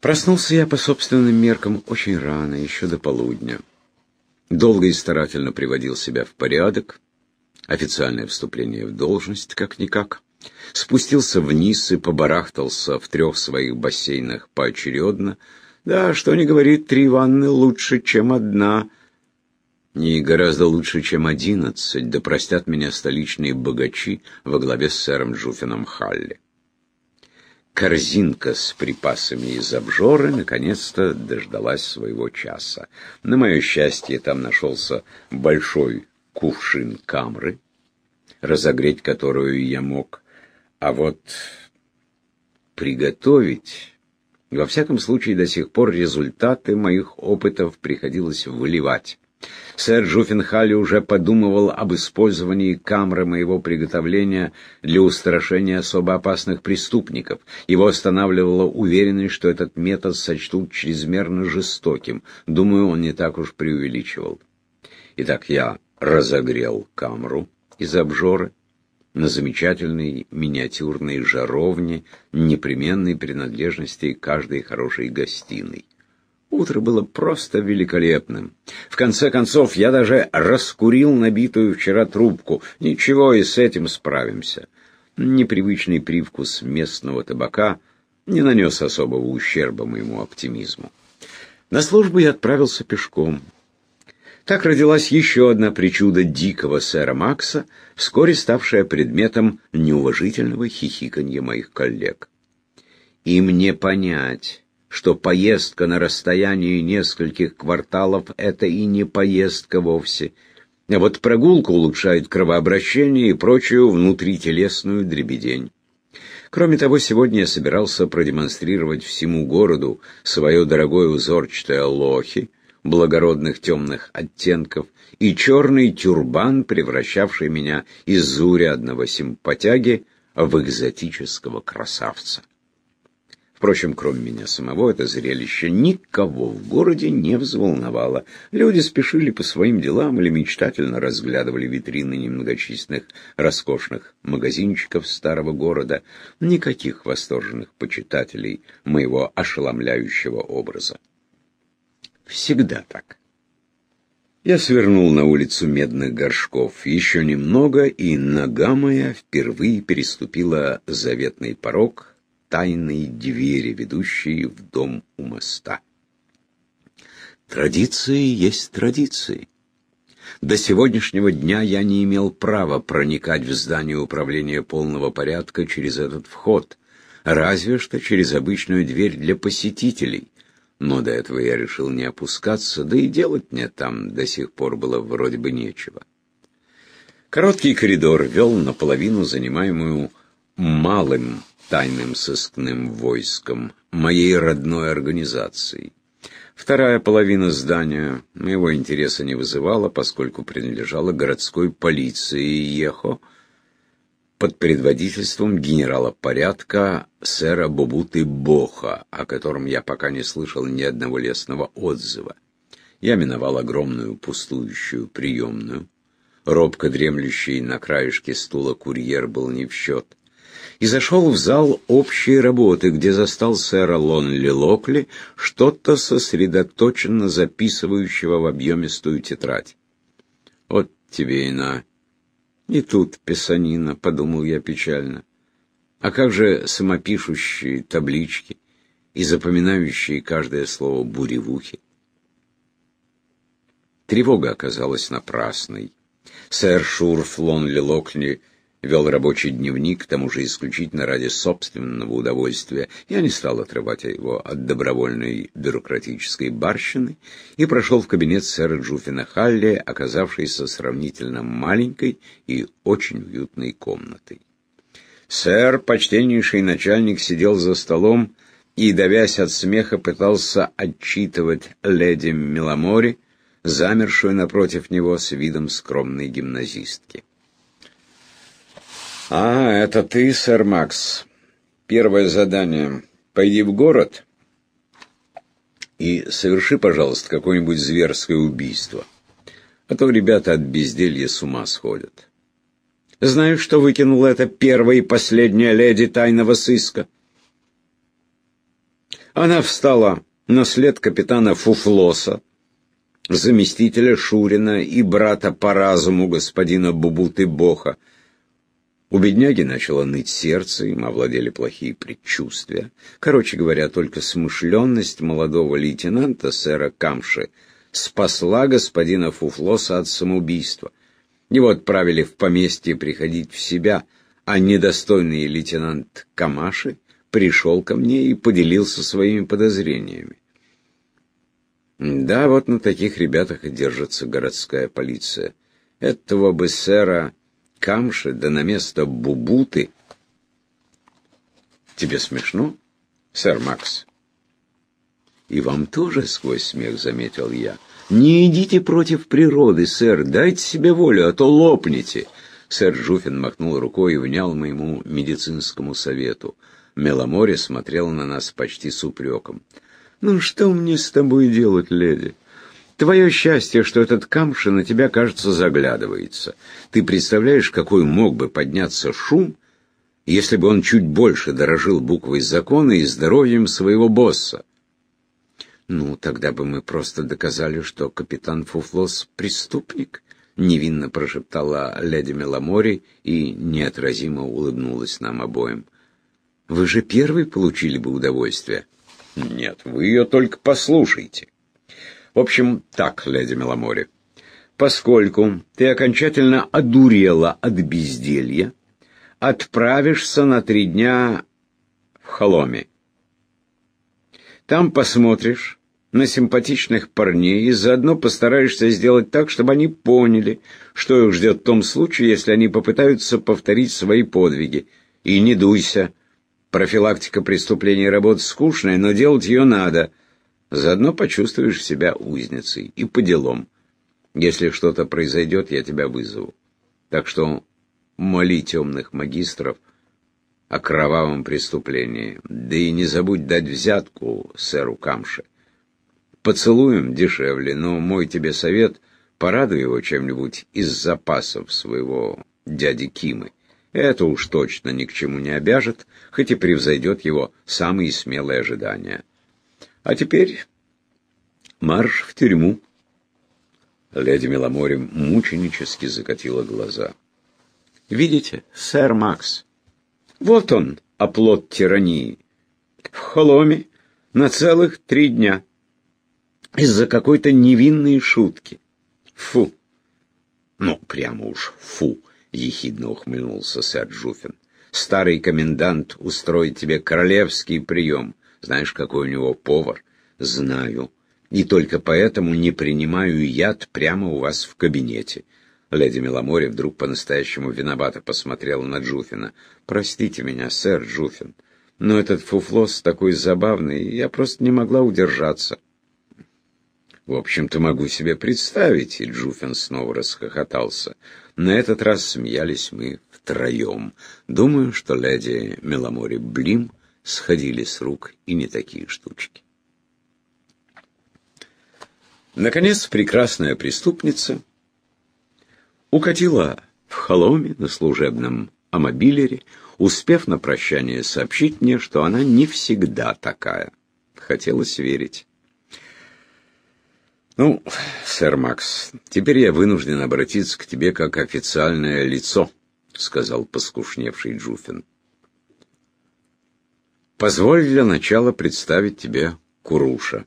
Проснулся я по собственным меркам очень рано, еще до полудня. Долго и старательно приводил себя в порядок. Официальное вступление в должность, как-никак. Спустился вниз и побарахтался в трех своих бассейнах поочередно. Да, что не говорит, три ванны лучше, чем одна. Не гораздо лучше, чем одиннадцать, да простят меня столичные богачи во главе с сэром Джуфином Халли. Корзинка с припасами из обжоры наконец-то дождалась своего часа. На мое счастье, там нашелся большой кувшин камры, разогреть которую я мог. А вот приготовить... Во всяком случае, до сих пор результаты моих опытов приходилось выливать. Сэр Джуффенхалли уже подумывал об использовании камеры моего приготовления для устрашения особо опасных преступников. Его останавливала уверенность, что этот метод сочтут чрезмерно жестоким. Думаю, он не так уж преувеличивал. Итак, я разогрел камеру из обжоры на замечательной миниатюрной жаровне, непременной принадлежности каждой хорошей гостиной. Утро было просто великолепным. В конце концов, я даже раскурил набитую вчера трубку. Ничего, и с этим справимся. Непривычный привкус местного табака не нанес особого ущерба моему оптимизму. На службу я отправился пешком. Так родилась еще одна причуда дикого сэра Макса, вскоре ставшая предметом неуважительного хихиканья моих коллег. И мне понять что поездка на расстоянии нескольких кварталов — это и не поездка вовсе. А вот прогулка улучшает кровообращение и прочую внутрителесную дребедень. Кроме того, сегодня я собирался продемонстрировать всему городу свое дорогое узорчатое лохи, благородных темных оттенков, и черный тюрбан, превращавший меня из заурядного симпатяги в экзотического красавца. Впрочем, кроме меня самого, это зрелище никого в городе не взволновало. Люди спешили по своим делам или мечтательно разглядывали витрины немногочисленных роскошных магазинчиков старого города. Никаких восторженных почитателей моего ошеломляющего образа. Всегда так. Я свернул на улицу Медных Горшков. Еще немного, и нога моя впервые переступила заветный порог — тайной двери, ведущей в дом у моста. Традиции есть традиции. До сегодняшнего дня я не имел права проникать в здание управления полного порядка через этот вход, разве что через обычную дверь для посетителей. Но до этого я решил не опускаться, да и делать мне там до сих пор было вроде бы нечего. Короткий коридор вел наполовину занимаемую малым тайным сыскным войском, моей родной организацией. Вторая половина здания моего интереса не вызывала, поскольку принадлежала городской полиции Ехо под предводительством генерала порядка сэра Бубуты Боха, о котором я пока не слышал ни одного лестного отзыва. Я миновал огромную пустующую приемную. Робко дремлющий на краешке стула курьер был не в счет и зашел в зал общей работы, где застал сэра Лонли Локли, что-то сосредоточенно записывающего в объемистую тетрадь. «Вот тебе и на!» «И тут писанина», — подумал я печально. «А как же самопишущие таблички и запоминающие каждое слово буревухи?» Тревога оказалась напрасной. Сэр Шурф Лонли Локли вел рабочий дневник, к тому же исключительно ради собственного удовольствия. Я не стал отрывать его от добровольной бюрократической барщины и прошел в кабинет сэра Джуфина Халли, оказавшийся сравнительно маленькой и очень уютной комнатой. Сэр, почтеннейший начальник, сидел за столом и, давясь от смеха, пытался отчитывать леди Меламори, замершую напротив него с видом скромной гимназистки. «А, это ты, сэр Макс. Первое задание. Пойди в город и соверши, пожалуйста, какое-нибудь зверское убийство. А то ребята от безделья с ума сходят. Знаешь, что выкинула эта первая и последняя леди тайного сыска?» Она встала на след капитана Фуфлоса, заместителя Шурина и брата по разуму господина Бубуты Боха. У бедняги начало ныть сердце, им овладели плохие предчувствия. Короче говоря, только смышленность молодого лейтенанта, сэра Камши, спасла господина Фуфлоса от самоубийства. Его отправили в поместье приходить в себя, а недостойный лейтенант Камаши пришел ко мне и поделился своими подозрениями. Да, вот на таких ребятах и держится городская полиция. Этого бы сэра Камши, да на место Бубуты. Тебе смешно, сэр Макс? И вам тоже сквозь смех заметил я. Не идите против природы, сэр, дайте себе волю, а то лопнете. Сэр Жуфин махнул рукой и внял моему медицинскому совету. Меломоре смотрел на нас почти с упреком. «Ну что мне с тобой делать, леди? Твое счастье, что этот камша на тебя, кажется, заглядывается. Ты представляешь, какой мог бы подняться шум, если бы он чуть больше дорожил буквой закона и здоровьем своего босса?» «Ну, тогда бы мы просто доказали, что капитан Фуфлос — преступник», — невинно прошептала леди Меламори и неотразимо улыбнулась нам обоим. Вы же первый получили бы удовольствие. Нет, вы ее только послушайте. В общем, так, леди Меломори. Поскольку ты окончательно одурела от безделья, отправишься на три дня в Холоме. Там посмотришь на симпатичных парней и заодно постараешься сделать так, чтобы они поняли, что их ждет в том случае, если они попытаются повторить свои подвиги. И не дуйся, Профилактика преступлений работа скучная, но делать ее надо. Заодно почувствуешь себя узницей. И по делам. Если что-то произойдет, я тебя вызову. Так что моли темных магистров о кровавом преступлении. Да и не забудь дать взятку сэру Камше. Поцелуем дешевле, но мой тебе совет — порадуй его чем-нибудь из запасов своего дяди Кимы. Это уж точно ни к чему не обяжет, хоть и превзойдет его самые смелые ожидания. А теперь марш в тюрьму. Леди Меломори мученически закатила глаза. «Видите, сэр Макс, вот он, оплот тирании. В холоме на целых три дня. Из-за какой-то невинной шутки. Фу! Ну, прямо уж фу!» — ехидно ухмыльнулся сэр Джуфин. «Старый комендант устроит тебе королевский прием. Знаешь, какой у него повар?» «Знаю. И только поэтому не принимаю яд прямо у вас в кабинете». Леди Меломори вдруг по-настоящему виновато посмотрела на Джуфина. «Простите меня, сэр Джуфин, но этот фуфлос такой забавный, я просто не могла удержаться». «В общем-то, могу себе представить», — и Джуфин снова расхохотался. На этот раз смеялись мы втроем. Думаю, что леди Меломори Блим сходили с рук и не такие штучки. Наконец, прекрасная преступница укатила в холоме на служебном амобилере, успев на прощание сообщить мне, что она не всегда такая. Хотелось верить. «Ну, сэр Макс, теперь я вынужден обратиться к тебе как официальное лицо», — сказал поскушневший Джуфин. «Позволь для начала представить тебе Куруша».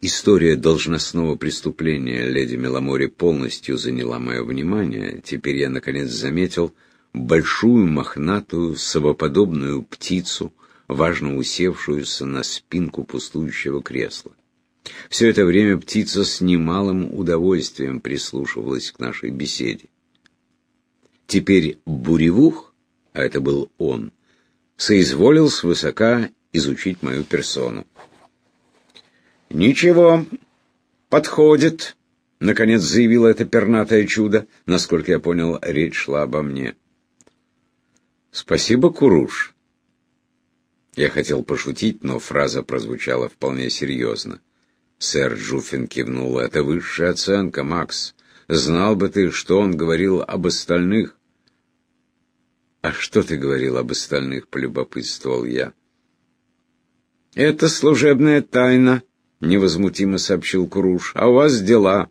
История должностного преступления леди Меломори полностью заняла мое внимание. Теперь я, наконец, заметил большую мохнатую совоподобную птицу — важно усевшуюся на спинку пустующего кресла. Все это время птица с немалым удовольствием прислушивалась к нашей беседе. Теперь Буревух, а это был он, соизволил свысока изучить мою персону. «Ничего, подходит», — наконец заявило это пернатое чудо. Насколько я понял, речь шла обо мне. «Спасибо, Куруш», я хотел пошутить, но фраза прозвучала вполне серьезно. Сэр Джуффин кивнул. «Это высшая оценка, Макс. Знал бы ты, что он говорил об остальных». «А что ты говорил об остальных?» — полюбопытствовал я. «Это служебная тайна», — невозмутимо сообщил Куруш. «А у вас дела».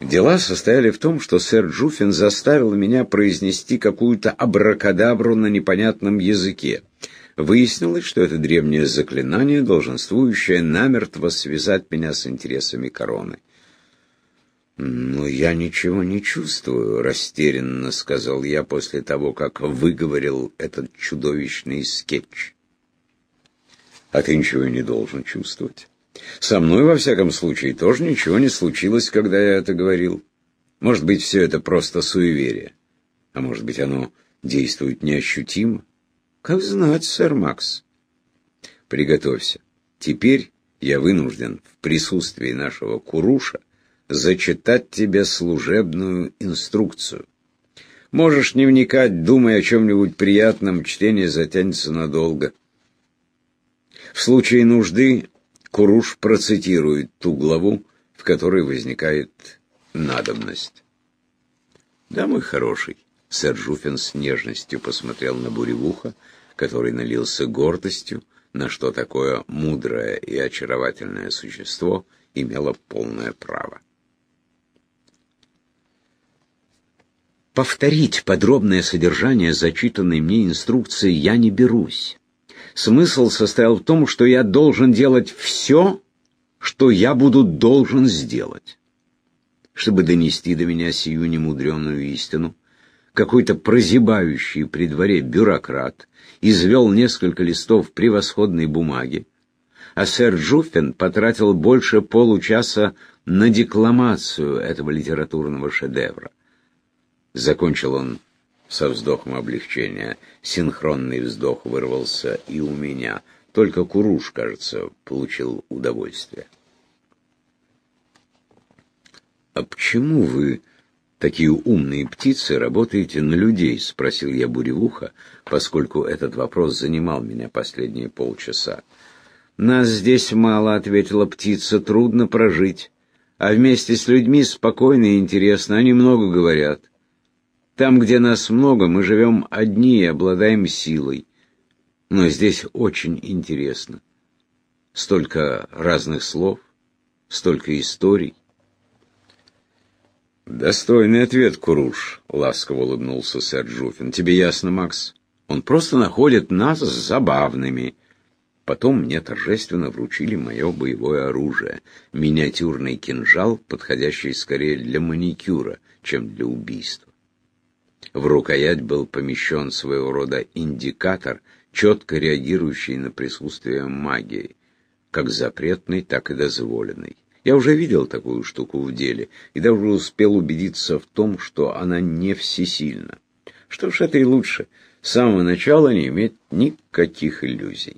Дела состояли в том, что сэр Джуфин заставил меня произнести какую-то абракадабру на непонятном языке. Выяснилось, что это древнее заклинание, долженствующее намертво связать меня с интересами короны. «Но я ничего не чувствую», — растерянно сказал я после того, как выговорил этот чудовищный скетч. «А ты ничего не должен чувствовать. Со мной, во всяком случае, тоже ничего не случилось, когда я это говорил. Может быть, все это просто суеверие, а может быть, оно действует неощутимо. Как знать, сэр Макс. Приготовься. Теперь я вынужден в присутствии нашего Куруша зачитать тебе служебную инструкцию. Можешь не вникать, думай о чем-нибудь приятном, чтение затянется надолго. В случае нужды Куруш процитирует ту главу, в которой возникает надобность. «Да, мой хороший», — сэр Жуфин с нежностью посмотрел на буревуха, который налился гордостью, на что такое мудрое и очаровательное существо имело полное право. Повторить подробное содержание зачитанной мне инструкции я не берусь. Смысл состоял в том, что я должен делать все, что я буду должен сделать. Чтобы донести до меня сию немудреную истину, какой-то прозябающий при дворе бюрократ извел несколько листов превосходной бумаги, а сэр Джуффин потратил больше получаса на декламацию этого литературного шедевра. Закончил он со вздохом облегчения. Синхронный вздох вырвался и у меня. Только Куруш, кажется, получил удовольствие. «А почему вы, такие умные птицы, работаете на людей?» — спросил я Буревуха, поскольку этот вопрос занимал меня последние полчаса. «Нас здесь мало», — ответила птица, — «трудно прожить. А вместе с людьми спокойно и интересно, они много говорят. Там, где нас много, мы живем одни и обладаем силой. Но здесь очень интересно. Столько разных слов, столько историй. «Достойный ответ, Куруш», — ласково улыбнулся сэр Джуфин. «Тебе ясно, Макс? Он просто находит нас забавными». Потом мне торжественно вручили мое боевое оружие, миниатюрный кинжал, подходящий скорее для маникюра, чем для убийства. В рукоять был помещен своего рода индикатор, четко реагирующий на присутствие магии, как запретной, так и дозволенной. Я уже видел такую штуку в деле и даже успел убедиться в том, что она не всесильна. Что ж, это и лучше. С самого начала не иметь никаких иллюзий.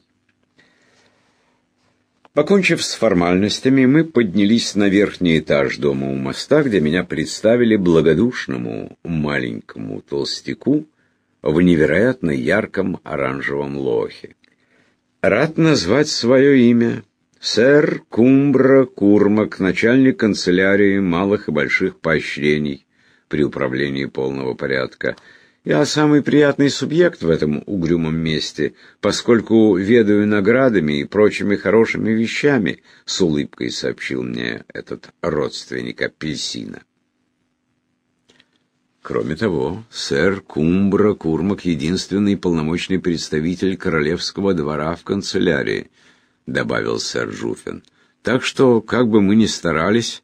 Покончив с формальностями, мы поднялись на верхний этаж дома у моста, где меня представили благодушному маленькому толстяку в невероятно ярком оранжевом лохе. Рад назвать свое имя. Сэр Кумбра Курмак, начальник канцелярии малых и больших поощрений при управлении полного порядка — я самый приятный субъект в этом угрюмом месте, поскольку ведаю наградами и прочими хорошими вещами, — с улыбкой сообщил мне этот родственник апельсина. Кроме того, сэр Кумбра Курмак — единственный полномочный представитель королевского двора в канцелярии, — добавил сэр Жуфин. Так что, как бы мы ни старались,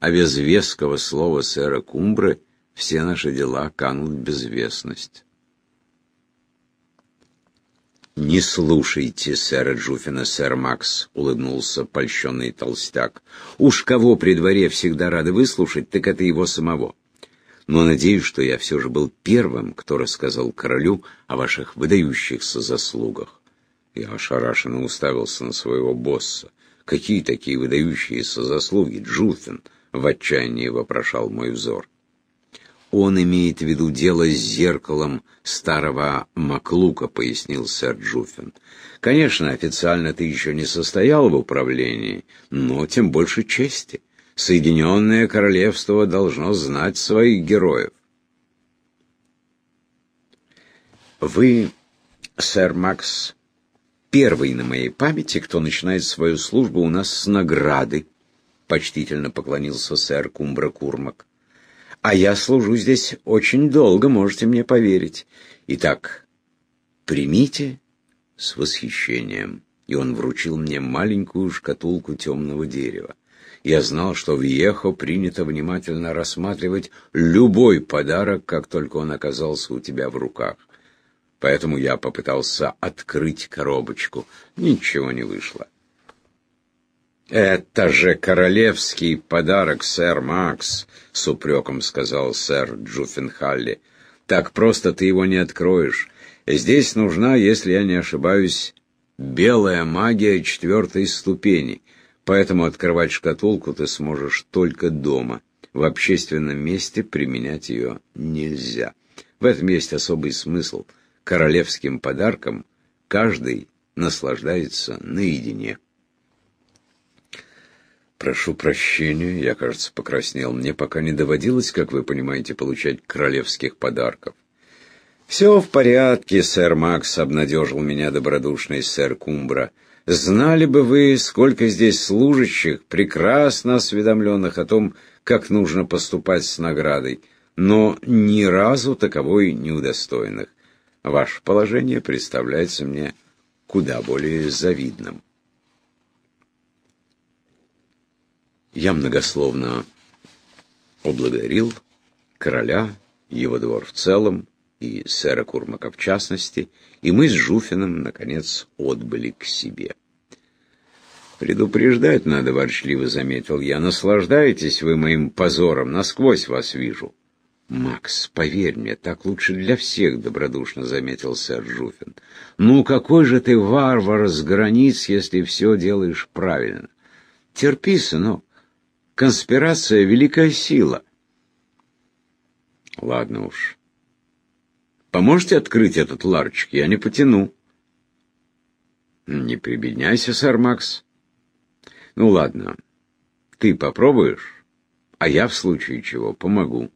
а без веского слова сэра Кумбры — все наши дела канут в безвестность. «Не слушайте сэра Джуфина, сэр Макс», — улыбнулся польщенный толстяк. «Уж кого при дворе всегда рады выслушать, так это его самого. Но надеюсь, что я все же был первым, кто рассказал королю о ваших выдающихся заслугах». Я ошарашенно уставился на своего босса. «Какие такие выдающиеся заслуги, Джуфин?» — в отчаянии вопрошал мой взор. Он имеет в виду дело с зеркалом старого Маклука, пояснил сэр Джуффин. Конечно, официально ты еще не состоял в управлении, но тем больше чести. Соединенное Королевство должно знать своих героев. Вы, сэр Макс, первый на моей памяти, кто начинает свою службу у нас с награды, почтительно поклонился сэр Кумбра Курмак. А я служу здесь очень долго, можете мне поверить. Итак, примите с восхищением. И он вручил мне маленькую шкатулку темного дерева. Я знал, что в Ехо принято внимательно рассматривать любой подарок, как только он оказался у тебя в руках. Поэтому я попытался открыть коробочку. Ничего не вышло. «Это же королевский подарок, сэр Макс», — с упреком сказал сэр Джуффенхалли. «Так просто ты его не откроешь. Здесь нужна, если я не ошибаюсь, белая магия четвертой ступени, поэтому открывать шкатулку ты сможешь только дома. В общественном месте применять ее нельзя. В этом есть особый смысл. Королевским подарком каждый наслаждается наедине». «Прошу прощения, я, кажется, покраснел. Мне пока не доводилось, как вы понимаете, получать королевских подарков». «Все в порядке, сэр Макс», — обнадежил меня добродушный сэр Кумбра. «Знали бы вы, сколько здесь служащих, прекрасно осведомленных о том, как нужно поступать с наградой, но ни разу таковой не удостоенных. Ваше положение представляется мне куда более завидным». Я многословно поблагодарил короля, его двор в целом и сэра Курмака в частности, и мы с Жуфином, наконец, отбыли к себе. «Предупреждать надо, ворчливо заметил я. Наслаждаетесь вы моим позором, насквозь вас вижу». «Макс, поверь мне, так лучше для всех», — добродушно заметил сэр Жуфин. «Ну какой же ты варвар с границ, если все делаешь правильно? Терпи, сынок. Конспирация — великая сила. Ладно уж. Поможете открыть этот ларчик? Я не потяну. Не прибедняйся, сэр Макс. Ну ладно. Ты попробуешь, а я в случае чего помогу.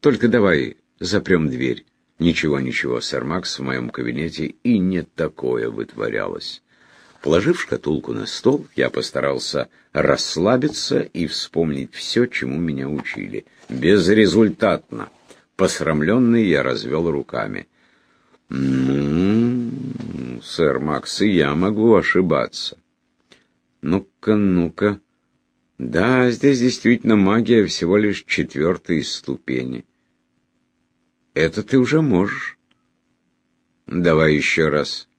Только давай запрем дверь. Ничего, ничего, сэр Макс в моем кабинете и не такое вытворялось. Положив шкатулку на стол, я постарался расслабиться и вспомнить все, чему меня учили. Безрезультатно. Посрамленный я развел руками. «Ну, сэр Макс, и я могу ошибаться». «Ну-ка, ну-ка. Да, здесь действительно магия всего лишь четвертой ступени. Это ты уже можешь. Давай еще раз».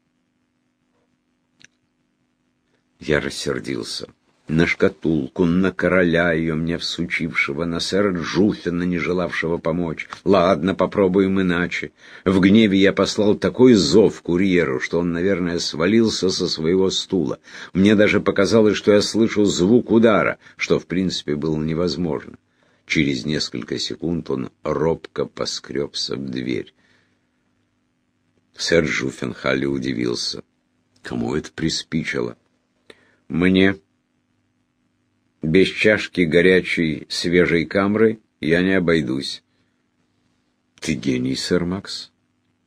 Я рассердился. На шкатулку, на короля ее мне всучившего, на сэра Джуфина, не желавшего помочь. Ладно, попробуем иначе. В гневе я послал такой зов курьеру, что он, наверное, свалился со своего стула. Мне даже показалось, что я слышу звук удара, что, в принципе, было невозможно. Через несколько секунд он робко поскребся в дверь. Сэр Жуфенхалли удивился. Кому это приспичило? Мне. Без чашки горячей свежей камры я не обойдусь. Ты гений, сэр Макс?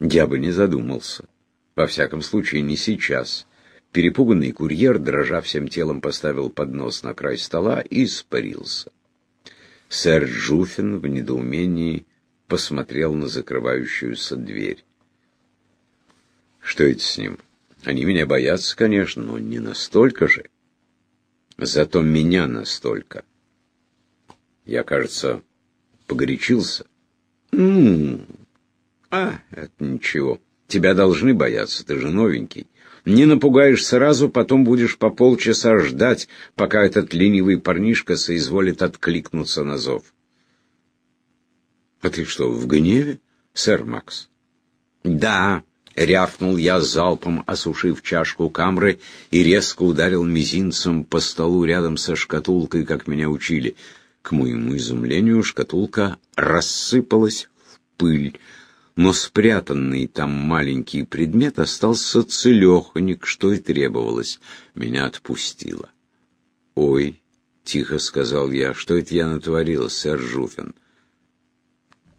Я бы не задумался. Во всяком случае, не сейчас. Перепуганный курьер, дрожа всем телом, поставил поднос на край стола и испарился. Сэр Джуфин в недоумении посмотрел на закрывающуюся дверь. Что это с ним? Они меня боятся, конечно, но не настолько же. Зато меня настолько. Я, кажется, погорячился. Ну, а, это ничего. Тебя должны бояться, ты же новенький. Не напугаешь сразу, потом будешь по полчаса ждать, пока этот ленивый парнишка соизволит откликнуться на зов. А ты что, в гневе, сэр Макс? Да, — рявкнул я залпом, осушив чашку камры, и резко ударил мизинцем по столу рядом со шкатулкой, как меня учили. К моему изумлению шкатулка рассыпалась в пыль, но спрятанный там маленький предмет остался целеханик, что и требовалось. Меня отпустило. «Ой», — тихо сказал я, — «что это я натворил, сэр Жуфин?»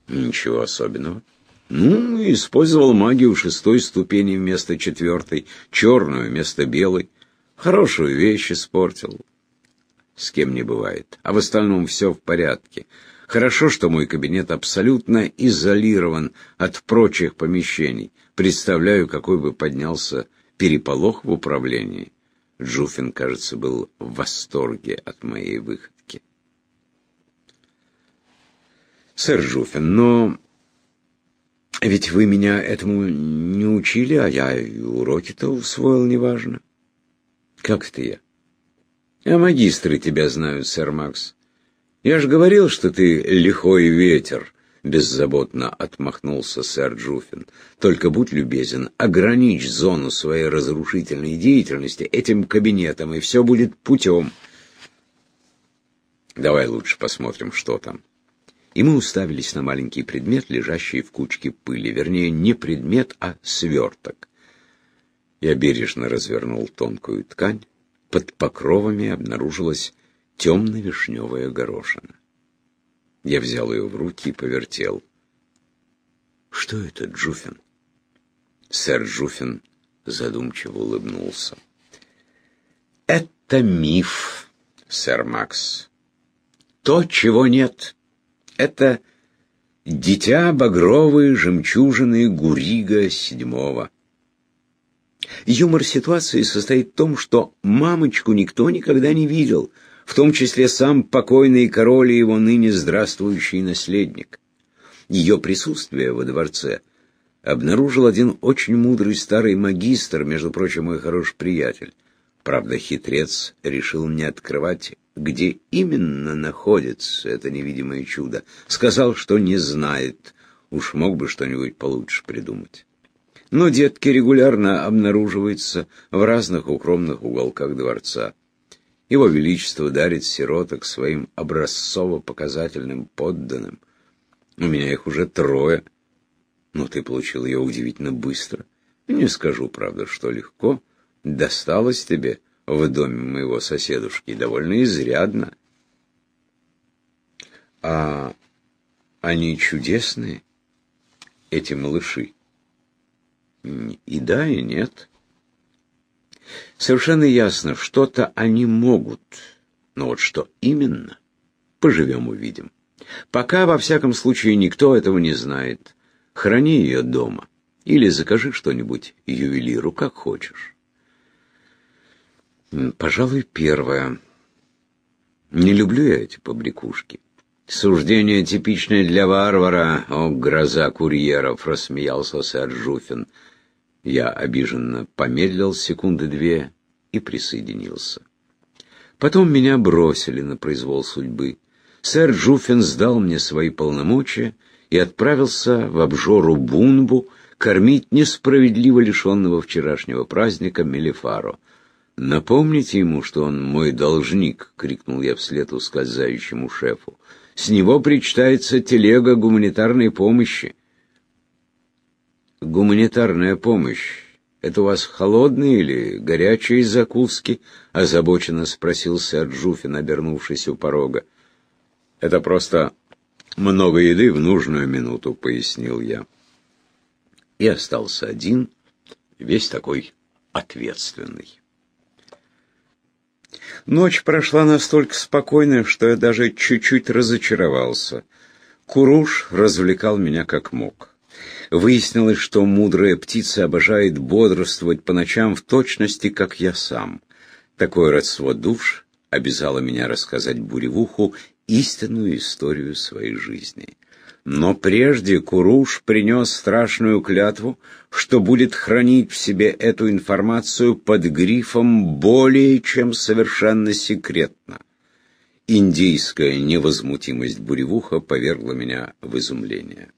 «Ничего особенного». Ну, использовал магию шестой ступени вместо четвертой, черную вместо белой. Хорошую вещь испортил. С кем не бывает. А в остальном все в порядке. Хорошо, что мой кабинет абсолютно изолирован от прочих помещений. Представляю, какой бы поднялся переполох в управлении. Джуфин, кажется, был в восторге от моей выходки. Сэр Жуфин, но ведь вы меня этому не учили, а я и уроки-то усвоил неважно. Как это я? А магистры тебя знают, сэр Макс. Я же говорил, что ты лихой ветер, беззаботно отмахнулся сэр Джуфин. Только будь любезен, ограничь зону своей разрушительной деятельности этим кабинетом, и все будет путем. Давай лучше посмотрим, что там и мы уставились на маленький предмет, лежащий в кучке пыли. Вернее, не предмет, а сверток. Я бережно развернул тонкую ткань. Под покровами обнаружилась темно-вишневая горошина. Я взял ее в руки и повертел. «Что это, Джуфин?» Сэр Джуфин задумчиво улыбнулся. «Это миф, сэр Макс. То, чего нет, это дитя багровой жемчужины Гурига седьмого. Юмор ситуации состоит в том, что мамочку никто никогда не видел, в том числе сам покойный король и его ныне здравствующий наследник. Ее присутствие во дворце обнаружил один очень мудрый старый магистр, между прочим, мой хороший приятель. Правда, хитрец решил не открывать где именно находится это невидимое чудо. Сказал, что не знает. Уж мог бы что-нибудь получше придумать. Но детки регулярно обнаруживаются в разных укромных уголках дворца. Его Величество дарит сироток своим образцово-показательным подданным. У меня их уже трое. Но ты получил ее удивительно быстро. Не скажу, правда, что легко. Досталось тебе в доме моего соседушки довольно изрядно. А они чудесные, эти малыши. И да, и нет. Совершенно ясно, что-то они могут, но вот что именно, поживем увидим. Пока, во всяком случае, никто этого не знает. Храни ее дома или закажи что-нибудь ювелиру, как хочешь. Пожалуй, первое. Не люблю я эти побрякушки. Суждение типичное для варвара, о, гроза курьеров, рассмеялся сэр Жуфин. Я обиженно помедлил секунды две и присоединился. Потом меня бросили на произвол судьбы. Сэр Жуфин сдал мне свои полномочия и отправился в обжору Бунбу кормить несправедливо лишенного вчерашнего праздника Мелифаро. «Напомните ему, что он мой должник!» — крикнул я вслед ускользающему шефу. «С него причитается телега гуманитарной помощи». «Гуманитарная помощь — это у вас холодные или горячие закуски?» — озабоченно спросил сэр Джуфин, обернувшись у порога. «Это просто много еды в нужную минуту», — пояснил я. И остался один, весь такой ответственный. Ночь прошла настолько спокойно, что я даже чуть-чуть разочаровался. Куруш развлекал меня как мог. Выяснилось, что мудрая птица обожает бодрствовать по ночам в точности, как я сам. Такое родство душ обязало меня рассказать Буревуху истинную историю своей жизни. Но прежде Куруш принес страшную клятву, что будет хранить в себе эту информацию под грифом более чем совершенно секретно. Индийская невозмутимость буревуха повергла меня в изумление.